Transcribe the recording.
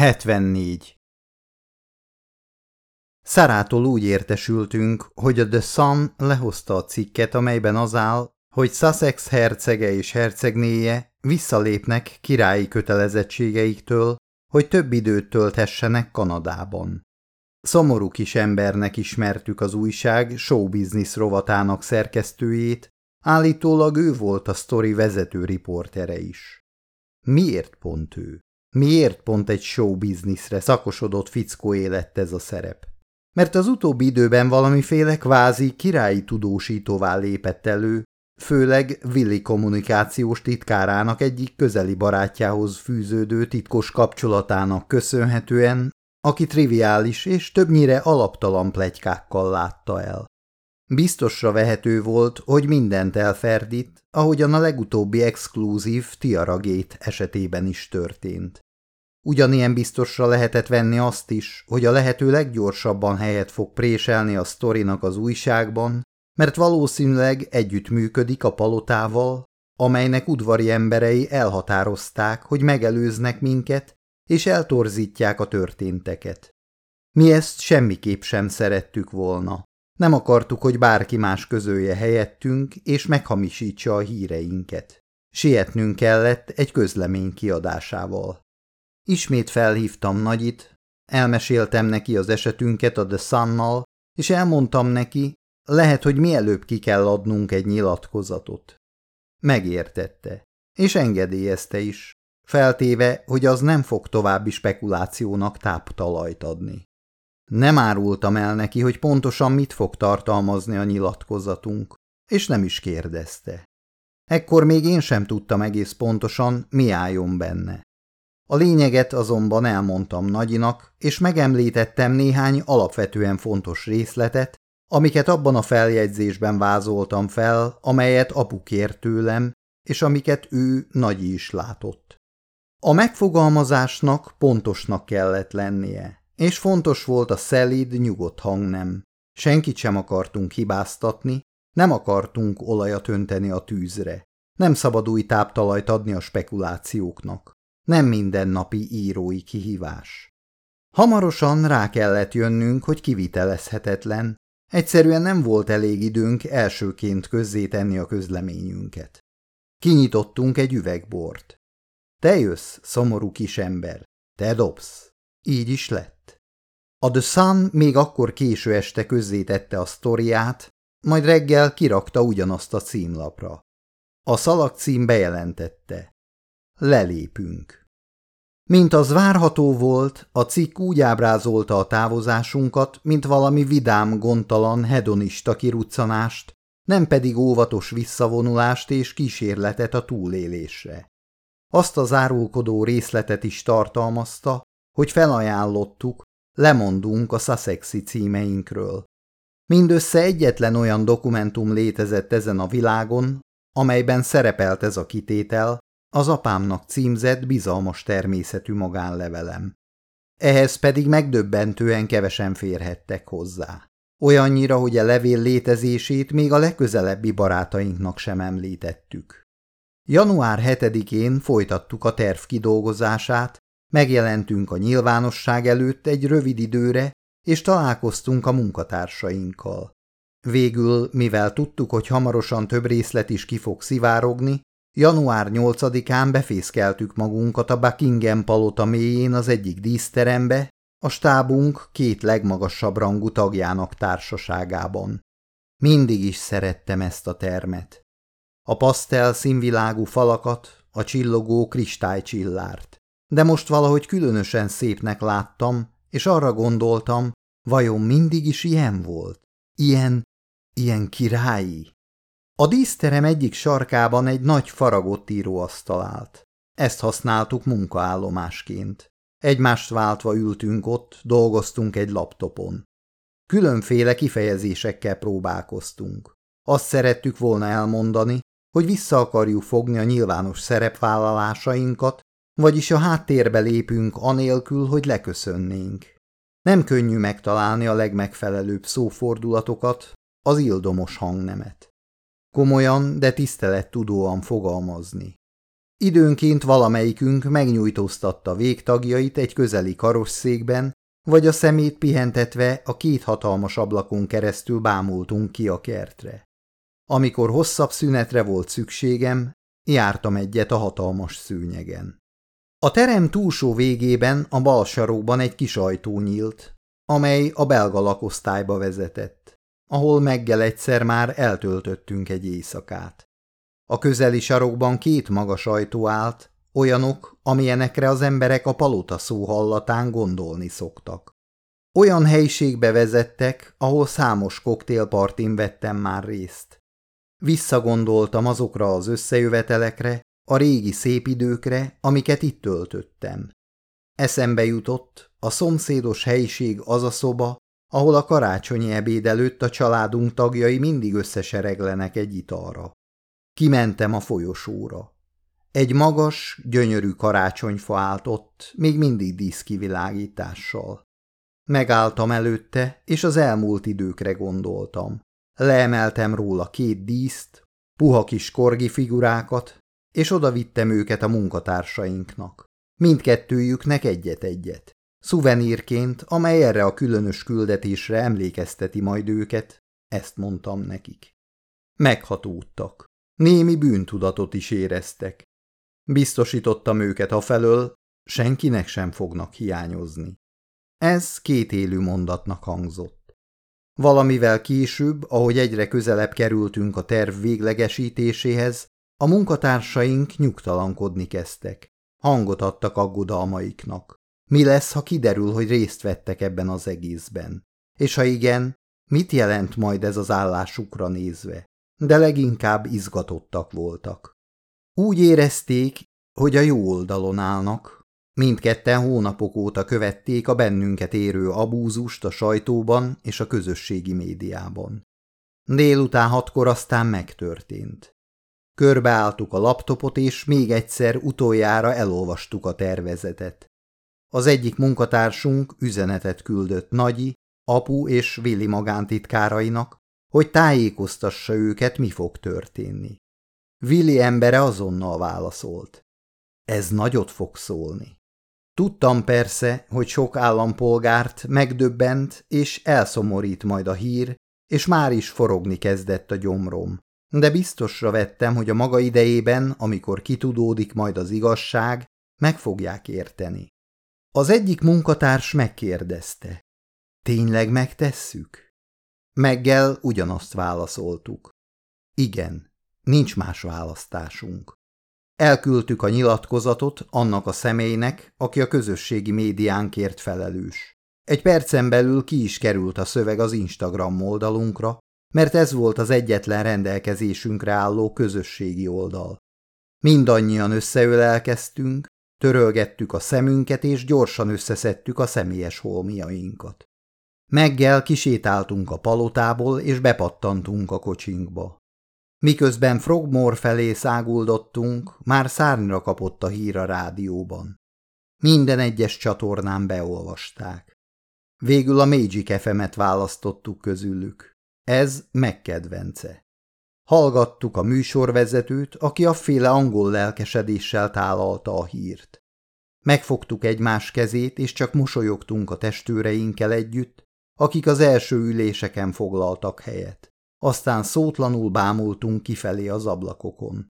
74. Szarától úgy értesültünk, hogy a The Sun lehozta a cikket, amelyben az áll, hogy Sussex hercege és hercegnéje visszalépnek királyi kötelezettségeiktől, hogy több időt tölthessenek Kanadában. Szomorú kis embernek ismertük az újság showbiznisz rovatának szerkesztőjét, állítólag ő volt a sztori vezető riportere is. Miért pont ő? Miért pont egy showbizniszre szakosodott fickóé lett ez a szerep? Mert az utóbbi időben valamiféle kvázi királyi tudósítóvá lépett elő, főleg Willi kommunikációs titkárának egyik közeli barátjához fűződő titkos kapcsolatának köszönhetően, aki triviális és többnyire alaptalan plegykákkal látta el. Biztosra vehető volt, hogy mindent elferdít, ahogyan a legutóbbi exkluzív Tiaragét esetében is történt. Ugyanilyen biztosra lehetett venni azt is, hogy a lehető leggyorsabban helyet fog préselni a sztorinak az újságban, mert valószínűleg együttműködik a palotával, amelynek udvari emberei elhatározták, hogy megelőznek minket, és eltorzítják a történteket. Mi ezt semmiképp sem szerettük volna. Nem akartuk, hogy bárki más közölje helyettünk, és meghamisítsa a híreinket. Sietnünk kellett egy közlemény kiadásával. Ismét felhívtam Nagyit, elmeséltem neki az esetünket a The Sunnal, és elmondtam neki, lehet, hogy mielőbb ki kell adnunk egy nyilatkozatot. Megértette, és engedélyezte is, feltéve, hogy az nem fog további spekulációnak táptalajt adni. Nem árultam el neki, hogy pontosan mit fog tartalmazni a nyilatkozatunk, és nem is kérdezte. Ekkor még én sem tudtam egész pontosan, mi álljon benne. A lényeget azonban elmondtam Nagyinak, és megemlítettem néhány alapvetően fontos részletet, amiket abban a feljegyzésben vázoltam fel, amelyet apu kért tőlem, és amiket ő Nagyi is látott. A megfogalmazásnak pontosnak kellett lennie, és fontos volt a szelíd, nyugodt hangnem. Senkit sem akartunk hibáztatni, nem akartunk olajat önteni a tűzre. Nem szabad új táptalajt adni a spekulációknak. Nem mindennapi írói kihívás. Hamarosan rá kellett jönnünk, hogy kivitelezhetetlen. Egyszerűen nem volt elég időnk elsőként közzétenni a közleményünket. Kinyitottunk egy üvegbort. Te jössz, szomorú kisember, te dobsz. Így is lett. A The Sun még akkor késő este közzétette a sztoriát, majd reggel kirakta ugyanazt a címlapra. A szalagcím bejelentette. Lelépünk. Mint az várható volt, a cikk úgy ábrázolta a távozásunkat, mint valami vidám, gondtalan, hedonista kiruccanást, nem pedig óvatos visszavonulást és kísérletet a túlélésre. Azt az árulkodó részletet is tartalmazta, hogy felajánlottuk, lemondunk a Sussexi címeinkről. Mindössze egyetlen olyan dokumentum létezett ezen a világon, amelyben szerepelt ez a kitétel, az apámnak címzett bizalmas természetű magánlevelem. Ehhez pedig megdöbbentően kevesen férhettek hozzá. Olyannyira, hogy a levél létezését még a legközelebbi barátainknak sem említettük. Január 7-én folytattuk a terv kidolgozását, megjelentünk a nyilvánosság előtt egy rövid időre, és találkoztunk a munkatársainkkal. Végül, mivel tudtuk, hogy hamarosan több részlet is ki fog szivárogni, január 8-án befészkeltük magunkat a Buckingham palota mélyén az egyik díszterembe, a stábunk két legmagasabb rangú tagjának társaságában. Mindig is szerettem ezt a termet. A pasztel színvilágú falakat, a csillogó kristálycsillárt. De most valahogy különösen szépnek láttam, és arra gondoltam, vajon mindig is ilyen volt? Ilyen, ilyen királyi? A díszterem egyik sarkában egy nagy faragott íróasztal állt. Ezt használtuk munkaállomásként. Egymást váltva ültünk ott, dolgoztunk egy laptopon. Különféle kifejezésekkel próbálkoztunk. Azt szerettük volna elmondani, hogy vissza akarjuk fogni a nyilvános szerepvállalásainkat, vagyis a háttérbe lépünk anélkül, hogy leköszönnénk. Nem könnyű megtalálni a legmegfelelőbb szófordulatokat, az ildomos hangnemet. Komolyan, de tisztelettudóan fogalmazni. Időnként valamelyikünk megnyújtóztatta végtagjait egy közeli karosszékben, vagy a szemét pihentetve a két hatalmas ablakon keresztül bámultunk ki a kertre. Amikor hosszabb szünetre volt szükségem, jártam egyet a hatalmas szőnyegen. A terem túlsó végében a bal sarokban egy kis ajtó nyílt, amely a belga lakosztályba vezetett, ahol meggel egyszer már eltöltöttünk egy éjszakát. A közeli sarokban két magas ajtó állt, olyanok, amilyenekre az emberek a palota szó hallatán gondolni szoktak. Olyan helyiségbe vezettek, ahol számos koktélpartin vettem már részt. Visszagondoltam azokra az összejövetelekre, a régi szép időkre, amiket itt töltöttem. Eszembe jutott, a szomszédos helyiség az a szoba, ahol a karácsonyi ebéd előtt a családunk tagjai mindig összesereglenek egy italra. Kimentem a folyosóra. Egy magas, gyönyörű karácsonyfa állt ott, még mindig díszkivilágítással. Megálltam előtte, és az elmúlt időkre gondoltam. Leemeltem róla két díszt, puha kis korgi figurákat, és odavittem őket a munkatársainknak. Mindkettőjüknek egyet-egyet. Szuvenírként, amely erre a különös küldetésre emlékezteti majd őket, ezt mondtam nekik. Meghatódtak. Némi bűntudatot is éreztek. Biztosítottam őket afelől, senkinek sem fognak hiányozni. Ez két élő mondatnak hangzott. Valamivel később, ahogy egyre közelebb kerültünk a terv véglegesítéséhez, a munkatársaink nyugtalankodni kezdtek. Hangot adtak aggodalmaiknak. Mi lesz, ha kiderül, hogy részt vettek ebben az egészben? És ha igen, mit jelent majd ez az állásukra nézve? De leginkább izgatottak voltak. Úgy érezték, hogy a jó oldalon állnak. Mindketten hónapok óta követték a bennünket érő abúzust a sajtóban és a közösségi médiában. Délután hatkor aztán megtörtént. Körbeálltuk a laptopot, és még egyszer utoljára elolvastuk a tervezetet. Az egyik munkatársunk üzenetet küldött Nagyi, apu és Vili magántitkárainak, hogy tájékoztassa őket, mi fog történni. Vili embere azonnal válaszolt. Ez nagyot fog szólni. Tudtam persze, hogy sok állampolgárt megdöbbent és elszomorít majd a hír, és már is forogni kezdett a gyomrom. De biztosra vettem, hogy a maga idejében, amikor kitudódik majd az igazság, meg fogják érteni. Az egyik munkatárs megkérdezte. Tényleg megtesszük? Meggel ugyanazt válaszoltuk. Igen, nincs más választásunk. Elküldtük a nyilatkozatot annak a személynek, aki a közösségi médiánkért felelős. Egy percen belül ki is került a szöveg az Instagram oldalunkra, mert ez volt az egyetlen rendelkezésünkre álló közösségi oldal. Mindannyian összeölelkeztünk, törölgettük a szemünket, és gyorsan összeszedtük a személyes holmiainkat. Meggel kisétáltunk a palotából, és bepattantunk a kocsinkba. Miközben Frogmore felé száguldottunk, már szárnyra kapott a hír a rádióban. Minden egyes csatornán beolvasták. Végül a Magic FM-et választottuk közülük. Ez megkedvence. Hallgattuk a műsorvezetőt, aki a féle angol lelkesedéssel tálalta a hírt. Megfogtuk egymás kezét, és csak mosolyogtunk a testőreinkkel együtt, akik az első üléseken foglaltak helyet. Aztán szótlanul bámultunk kifelé az ablakokon.